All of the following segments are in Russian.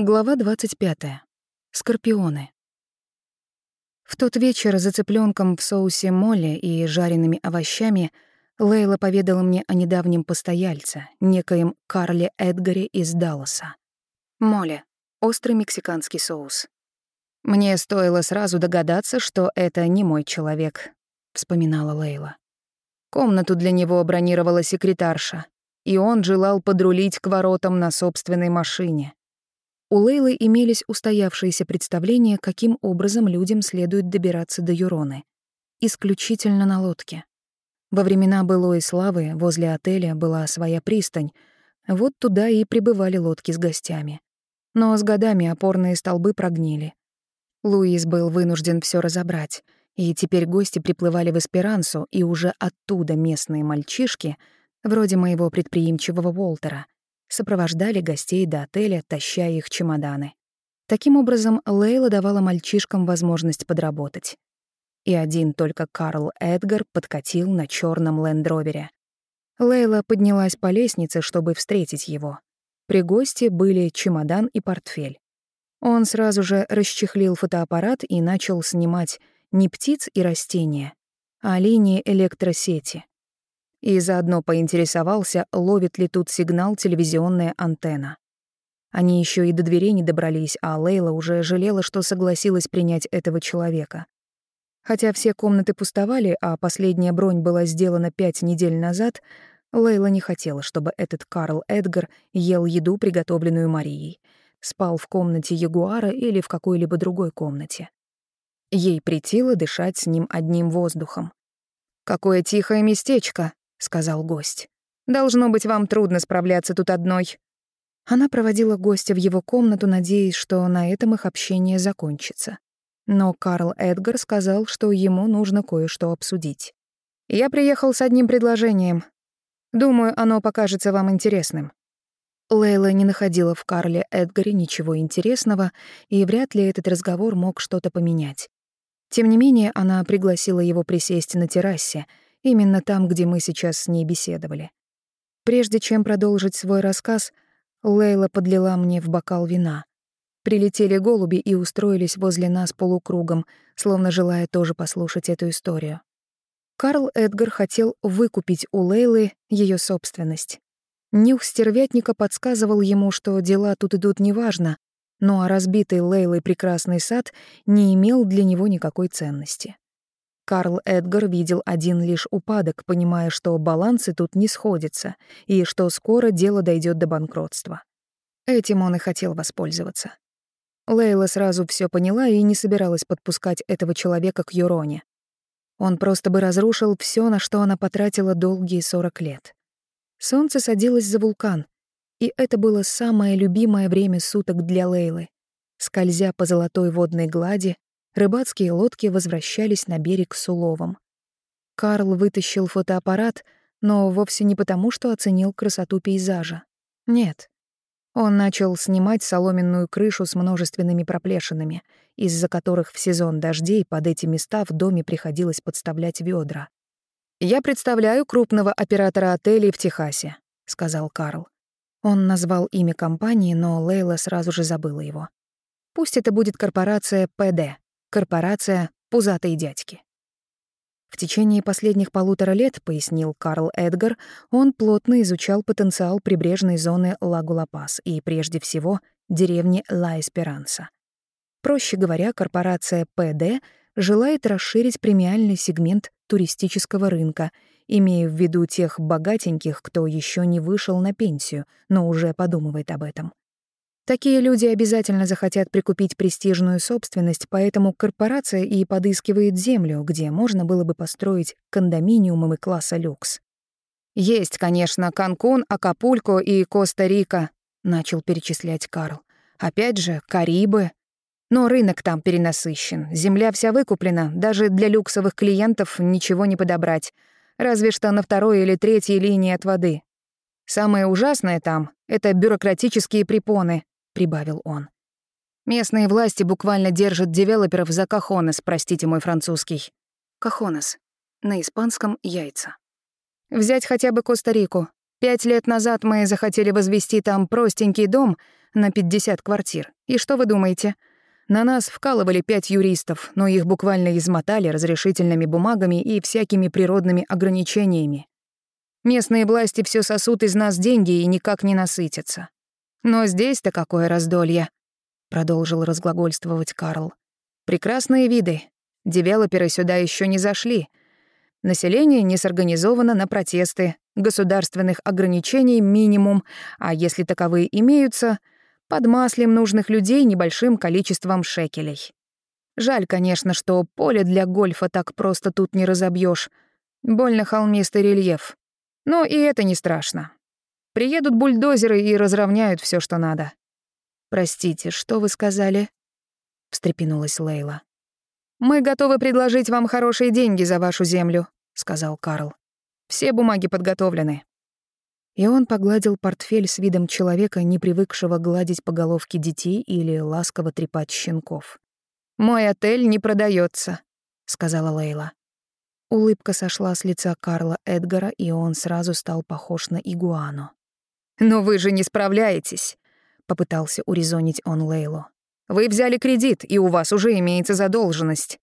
Глава 25. Скорпионы. В тот вечер за цыпленком в соусе молли и жареными овощами Лейла поведала мне о недавнем постояльце, некоем Карле Эдгаре из Далласа. Молли — острый мексиканский соус. «Мне стоило сразу догадаться, что это не мой человек», — вспоминала Лейла. Комнату для него бронировала секретарша, и он желал подрулить к воротам на собственной машине. У Лейлы имелись устоявшиеся представления, каким образом людям следует добираться до Юроны. Исключительно на лодке. Во времена былой славы возле отеля была своя пристань, вот туда и прибывали лодки с гостями. Но с годами опорные столбы прогнили. Луис был вынужден все разобрать, и теперь гости приплывали в Эсперансу, и уже оттуда местные мальчишки, вроде моего предприимчивого Волтера — сопровождали гостей до отеля, таща их чемоданы. Таким образом, Лейла давала мальчишкам возможность подработать. И один только Карл Эдгар подкатил на черном лендровере. Лейла поднялась по лестнице, чтобы встретить его. При госте были чемодан и портфель. Он сразу же расчехлил фотоаппарат и начал снимать не птиц и растения, а линии электросети и заодно поинтересовался, ловит ли тут сигнал телевизионная антенна. Они еще и до дверей не добрались, а Лейла уже жалела, что согласилась принять этого человека. Хотя все комнаты пустовали, а последняя бронь была сделана пять недель назад, Лейла не хотела, чтобы этот Карл Эдгар ел еду, приготовленную Марией, спал в комнате Ягуара или в какой-либо другой комнате. Ей притило дышать с ним одним воздухом. «Какое тихое местечко», — сказал гость. «Должно быть, вам трудно справляться тут одной». Она проводила гостя в его комнату, надеясь, что на этом их общение закончится. Но Карл Эдгар сказал, что ему нужно кое-что обсудить. «Я приехал с одним предложением. Думаю, оно покажется вам интересным». Лейла не находила в Карле Эдгаре ничего интересного, и вряд ли этот разговор мог что-то поменять. Тем не менее, она пригласила его присесть на террасе — именно там, где мы сейчас с ней беседовали. Прежде чем продолжить свой рассказ, Лейла подлила мне в бокал вина. Прилетели голуби и устроились возле нас полукругом, словно желая тоже послушать эту историю. Карл Эдгар хотел выкупить у Лейлы ее собственность. Нюх стервятника подсказывал ему, что дела тут идут неважно, ну а разбитый Лейлой прекрасный сад не имел для него никакой ценности. Карл Эдгар видел один лишь упадок, понимая, что балансы тут не сходятся и что скоро дело дойдет до банкротства. Этим он и хотел воспользоваться. Лейла сразу все поняла и не собиралась подпускать этого человека к Юроне. Он просто бы разрушил все, на что она потратила долгие 40 лет. Солнце садилось за вулкан, и это было самое любимое время суток для Лейлы. Скользя по золотой водной глади, рыбацкие лодки возвращались на берег с уловом. Карл вытащил фотоаппарат, но вовсе не потому, что оценил красоту пейзажа. Нет. Он начал снимать соломенную крышу с множественными проплешинами, из-за которых в сезон дождей под эти места в доме приходилось подставлять ведра. «Я представляю крупного оператора отелей в Техасе», — сказал Карл. Он назвал имя компании, но Лейла сразу же забыла его. Пусть это будет корпорация ПД, Корпорация «Пузатые дядьки». В течение последних полутора лет, пояснил Карл Эдгар, он плотно изучал потенциал прибрежной зоны Лагу-Ла-Пас и, прежде всего, деревни Ла-Эсперанса. Проще говоря, корпорация ПД желает расширить премиальный сегмент туристического рынка, имея в виду тех богатеньких, кто еще не вышел на пенсию, но уже подумывает об этом. Такие люди обязательно захотят прикупить престижную собственность, поэтому корпорация и подыскивает землю, где можно было бы построить кондоминиумы класса люкс. «Есть, конечно, Канкун, Акапулько и Коста-Рика», — начал перечислять Карл. «Опять же, Карибы. Но рынок там перенасыщен, земля вся выкуплена, даже для люксовых клиентов ничего не подобрать, разве что на второй или третьей линии от воды. Самое ужасное там — это бюрократические препоны, прибавил он. Местные власти буквально держат девелоперов за кахонес, простите мой французский. Кахонес. На испанском — яйца. Взять хотя бы Коста-Рику. Пять лет назад мы захотели возвести там простенький дом, на 50 квартир. И что вы думаете? На нас вкалывали пять юристов, но их буквально измотали разрешительными бумагами и всякими природными ограничениями. Местные власти все сосут из нас деньги и никак не насытятся. Но здесь-то какое раздолье, продолжил разглагольствовать Карл. Прекрасные виды. Девелоперы сюда еще не зашли. Население не сорганизовано на протесты, государственных ограничений минимум, а если таковые имеются, под маслем нужных людей небольшим количеством шекелей. Жаль, конечно, что поле для гольфа так просто тут не разобьешь. Больно холмистый рельеф. Но и это не страшно. Приедут бульдозеры и разровняют все, что надо. «Простите, что вы сказали?» — встрепенулась Лейла. «Мы готовы предложить вам хорошие деньги за вашу землю», — сказал Карл. «Все бумаги подготовлены». И он погладил портфель с видом человека, не привыкшего гладить по головке детей или ласково трепать щенков. «Мой отель не продается, сказала Лейла. Улыбка сошла с лица Карла Эдгара, и он сразу стал похож на игуану. «Но вы же не справляетесь», — попытался урезонить он Лейлу. «Вы взяли кредит, и у вас уже имеется задолженность».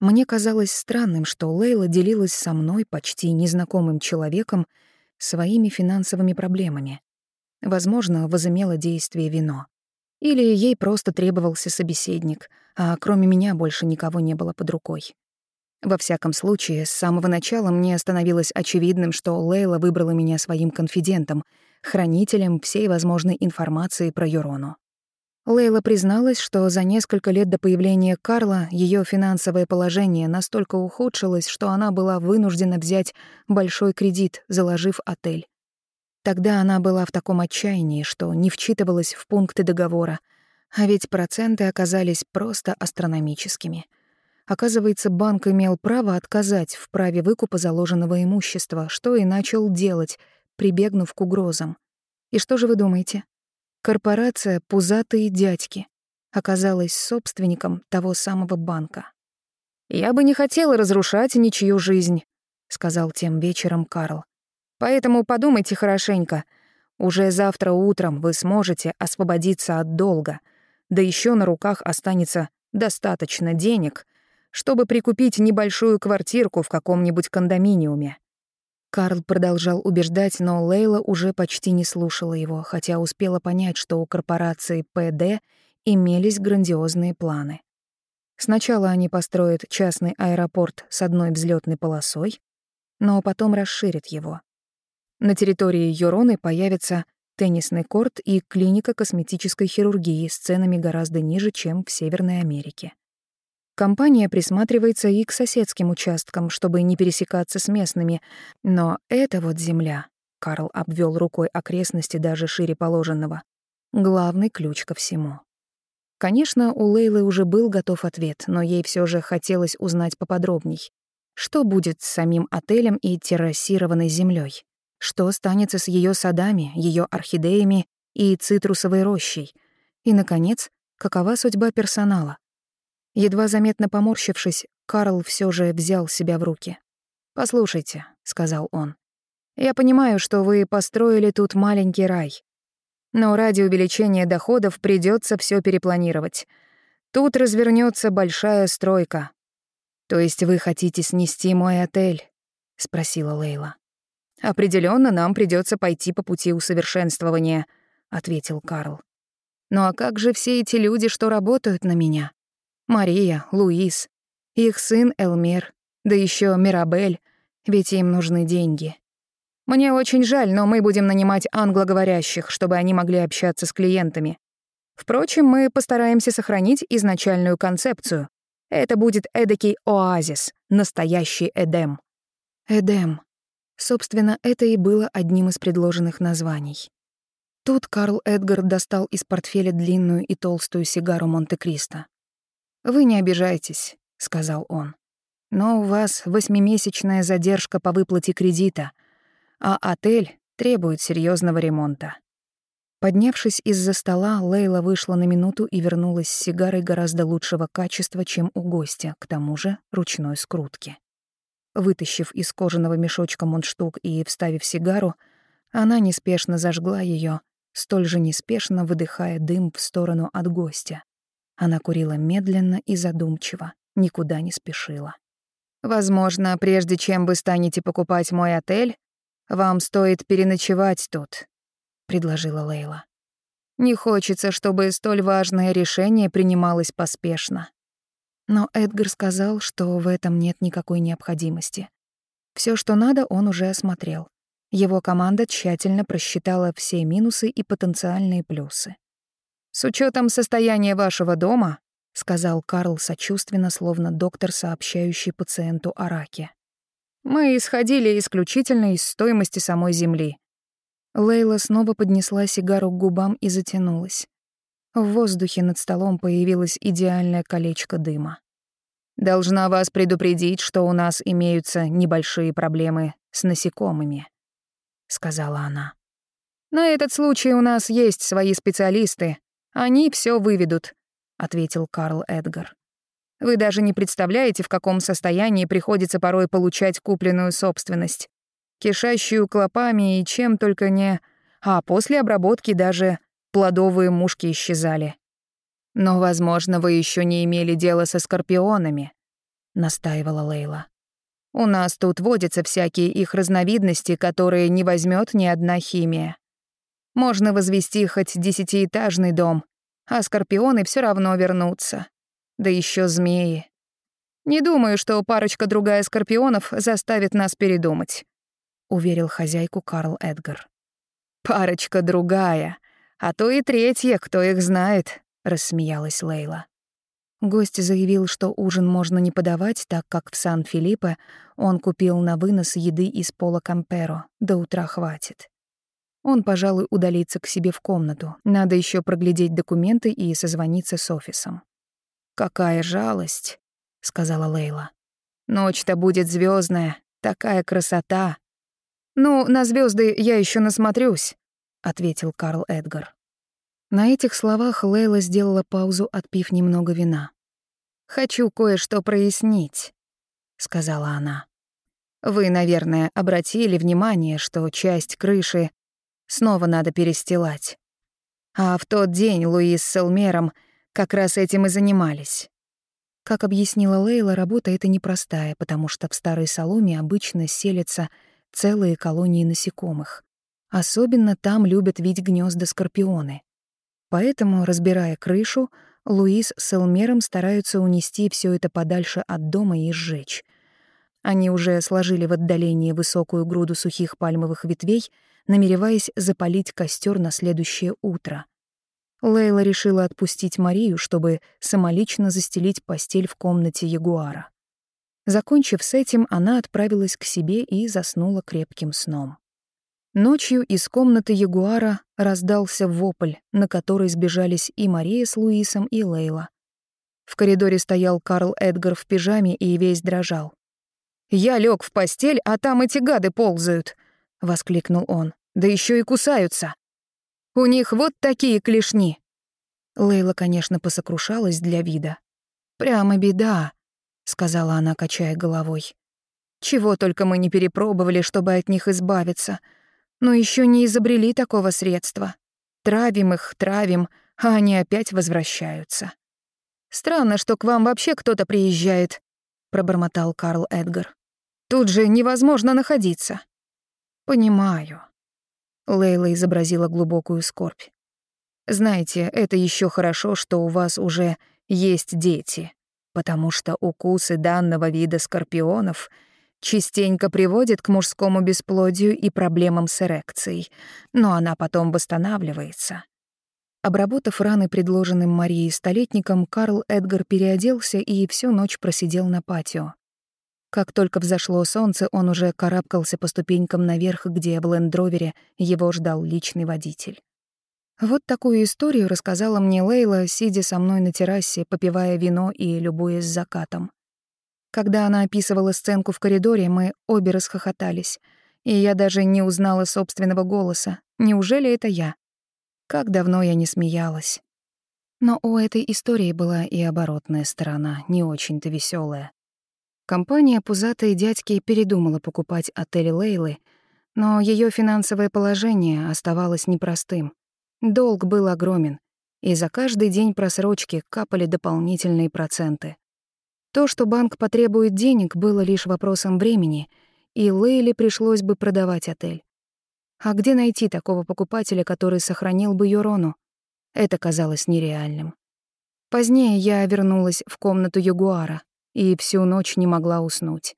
Мне казалось странным, что Лейла делилась со мной, почти незнакомым человеком, своими финансовыми проблемами. Возможно, возымело действие вино. Или ей просто требовался собеседник, а кроме меня больше никого не было под рукой. Во всяком случае, с самого начала мне становилось очевидным, что Лейла выбрала меня своим конфидентом, хранителем всей возможной информации про Юрону. Лейла призналась, что за несколько лет до появления Карла ее финансовое положение настолько ухудшилось, что она была вынуждена взять большой кредит, заложив отель. Тогда она была в таком отчаянии, что не вчитывалась в пункты договора, а ведь проценты оказались просто астрономическими. Оказывается, банк имел право отказать в праве выкупа заложенного имущества, что и начал делать, прибегнув к угрозам. И что же вы думаете? Корпорация «Пузатые дядьки» оказалась собственником того самого банка. «Я бы не хотела разрушать ничью жизнь», — сказал тем вечером Карл. «Поэтому подумайте хорошенько. Уже завтра утром вы сможете освободиться от долга, да еще на руках останется достаточно денег, чтобы прикупить небольшую квартирку в каком-нибудь кондоминиуме. Карл продолжал убеждать, но Лейла уже почти не слушала его, хотя успела понять, что у корпорации ПД имелись грандиозные планы. Сначала они построят частный аэропорт с одной взлетной полосой, но потом расширят его. На территории Юроны появится теннисный корт и клиника косметической хирургии с ценами гораздо ниже, чем в Северной Америке. Компания присматривается и к соседским участкам, чтобы не пересекаться с местными. Но эта вот земля, Карл обвел рукой окрестности даже шире положенного, главный ключ ко всему. Конечно, у Лейлы уже был готов ответ, но ей все же хотелось узнать поподробней. Что будет с самим отелем и террасированной землей? Что станется с ее садами, ее орхидеями и цитрусовой рощей? И, наконец, какова судьба персонала? Едва заметно поморщившись, Карл все же взял себя в руки. «Послушайте», — сказал он, — «я понимаю, что вы построили тут маленький рай. Но ради увеличения доходов придется все перепланировать. Тут развернется большая стройка. То есть вы хотите снести мой отель?» — спросила Лейла. Определенно нам придется пойти по пути усовершенствования», — ответил Карл. «Ну а как же все эти люди, что работают на меня? Мария, Луис, их сын Элмер, да еще Мирабель, ведь им нужны деньги. Мне очень жаль, но мы будем нанимать англоговорящих, чтобы они могли общаться с клиентами. Впрочем, мы постараемся сохранить изначальную концепцию. Это будет эдакий оазис, настоящий Эдем. Эдем. Собственно, это и было одним из предложенных названий. Тут Карл Эдгар достал из портфеля длинную и толстую сигару Монте-Кристо. «Вы не обижайтесь», — сказал он. «Но у вас восьмимесячная задержка по выплате кредита, а отель требует серьезного ремонта». Поднявшись из-за стола, Лейла вышла на минуту и вернулась с сигарой гораздо лучшего качества, чем у гостя, к тому же ручной скрутки. Вытащив из кожаного мешочка мундштук и вставив сигару, она неспешно зажгла ее, столь же неспешно выдыхая дым в сторону от гостя. Она курила медленно и задумчиво, никуда не спешила. «Возможно, прежде чем вы станете покупать мой отель, вам стоит переночевать тут», — предложила Лейла. «Не хочется, чтобы столь важное решение принималось поспешно». Но Эдгар сказал, что в этом нет никакой необходимости. Все, что надо, он уже осмотрел. Его команда тщательно просчитала все минусы и потенциальные плюсы. «С учетом состояния вашего дома», — сказал Карл сочувственно, словно доктор, сообщающий пациенту о раке. «Мы исходили исключительно из стоимости самой земли». Лейла снова поднесла сигару к губам и затянулась. В воздухе над столом появилось идеальное колечко дыма. «Должна вас предупредить, что у нас имеются небольшие проблемы с насекомыми», — сказала она. «На этот случай у нас есть свои специалисты. Они все выведут», — ответил Карл Эдгар. «Вы даже не представляете, в каком состоянии приходится порой получать купленную собственность, кишащую клопами и чем только не... А после обработки даже плодовые мушки исчезали. Но, возможно, вы еще не имели дела со скорпионами», — настаивала Лейла. У нас тут водятся всякие их разновидности, которые не возьмет ни одна химия. Можно возвести хоть десятиэтажный дом, а скорпионы все равно вернутся. Да еще змеи. Не думаю, что парочка другая скорпионов заставит нас передумать, уверил хозяйку Карл Эдгар. Парочка другая, а то и третья, кто их знает, рассмеялась Лейла. Гость заявил, что ужин можно не подавать, так как в Сан-Филиппе он купил на вынос еды из пола Камперо, до утра хватит. Он, пожалуй, удалится к себе в комнату. Надо еще проглядеть документы и созвониться с офисом. «Какая жалость», — сказала Лейла. «Ночь-то будет звездная, такая красота». «Ну, на звезды я еще насмотрюсь», — ответил Карл Эдгар. На этих словах Лейла сделала паузу, отпив немного вина. «Хочу кое-что прояснить», — сказала она. «Вы, наверное, обратили внимание, что часть крыши снова надо перестилать. А в тот день Луис с Элмером как раз этим и занимались». Как объяснила Лейла, работа эта непростая, потому что в старой соломе обычно селятся целые колонии насекомых. Особенно там любят видеть гнезда скорпионы. Поэтому, разбирая крышу, Луис с Элмером стараются унести все это подальше от дома и сжечь. Они уже сложили в отдалении высокую груду сухих пальмовых ветвей, намереваясь запалить костер на следующее утро. Лейла решила отпустить Марию, чтобы самолично застелить постель в комнате Ягуара. Закончив с этим, она отправилась к себе и заснула крепким сном. Ночью из комнаты Ягуара раздался вопль, на который сбежались и Мария с Луисом, и Лейла. В коридоре стоял Карл Эдгар в пижаме и весь дрожал. «Я лег в постель, а там эти гады ползают!» — воскликнул он. «Да еще и кусаются! У них вот такие клешни!» Лейла, конечно, посокрушалась для вида. «Прямо беда», — сказала она, качая головой. «Чего только мы не перепробовали, чтобы от них избавиться но еще не изобрели такого средства. Травим их, травим, а они опять возвращаются. «Странно, что к вам вообще кто-то приезжает», — пробормотал Карл Эдгар. «Тут же невозможно находиться». «Понимаю». Лейла изобразила глубокую скорбь. «Знаете, это еще хорошо, что у вас уже есть дети, потому что укусы данного вида скорпионов — частенько приводит к мужскому бесплодию и проблемам с эрекцией, но она потом восстанавливается. Обработав раны предложенным Марией столетником, Карл Эдгар переоделся и всю ночь просидел на патио. Как только взошло солнце, он уже карабкался по ступенькам наверх, где в лендровере его ждал личный водитель. Вот такую историю рассказала мне Лейла, сидя со мной на террасе, попивая вино и любуясь закатом. Когда она описывала сценку в коридоре, мы обе расхохотались, и я даже не узнала собственного голоса. Неужели это я? Как давно я не смеялась. Но у этой истории была и оборотная сторона, не очень-то веселая. Компания «Пузатые дядьки» передумала покупать отель Лейлы, но ее финансовое положение оставалось непростым. Долг был огромен, и за каждый день просрочки капали дополнительные проценты. То, что банк потребует денег, было лишь вопросом времени, и Лейле пришлось бы продавать отель. А где найти такого покупателя, который сохранил бы Юрону? Это казалось нереальным. Позднее я вернулась в комнату Ягуара и всю ночь не могла уснуть.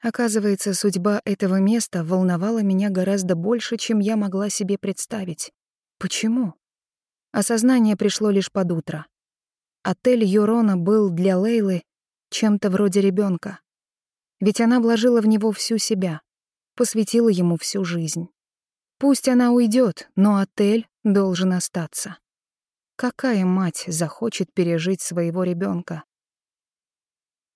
Оказывается, судьба этого места волновала меня гораздо больше, чем я могла себе представить. Почему? Осознание пришло лишь под утро. Отель Юрона был для Лейлы чем-то вроде ребенка. Ведь она вложила в него всю себя, посвятила ему всю жизнь. Пусть она уйдет, но отель должен остаться. Какая мать захочет пережить своего ребенка?